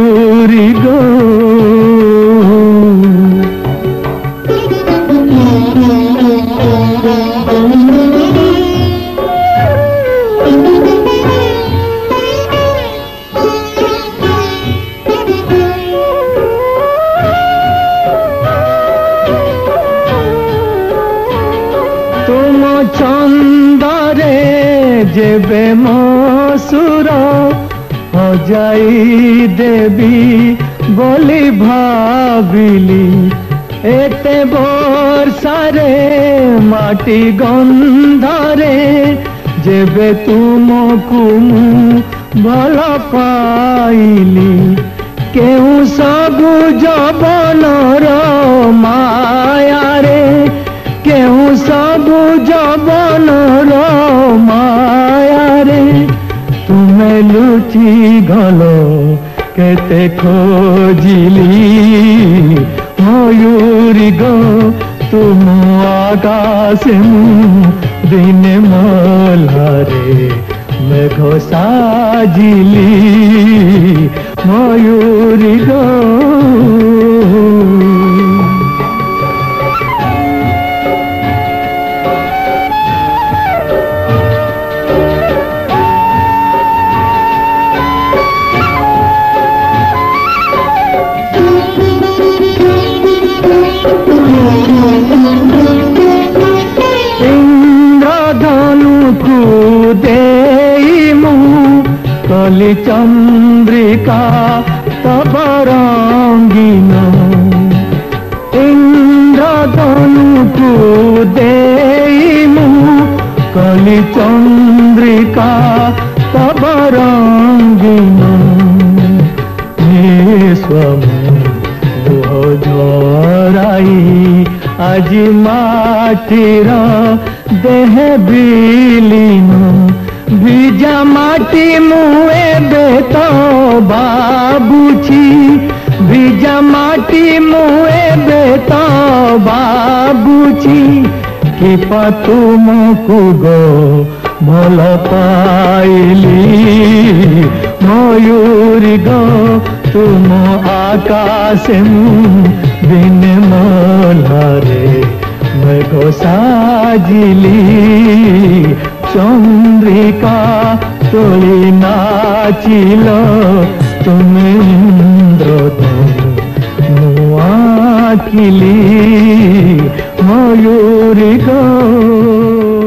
ময়ূরী গো চন্দরে যে বেমাসুরা হজাই দেবী বলি ভাবিলি এতে বর্ষারে মাটি গন্ধরে যেবে তুমকু মু ভাল পাইলি কেউ সবু জবনর جی گلو کتلی میور گاؤں تم آکاش منہ دن ملے میں کھو سا جلی میور گاؤں کلی چندرکا تب رنگین اندر دن کو دلی چندرکا تب رنگین سب جائی اجما دہبل بھیجا ماٹی مہیں بیتا بابی بھیجا ماٹی مہیں بیتا بابوی کپا تم کو گو بول پی میور گم آکاش منہ بین مے گو ساجلی চন্দ্রিকা চলি নাচিল তুমি মুয়াখিলি ময়ূরী গো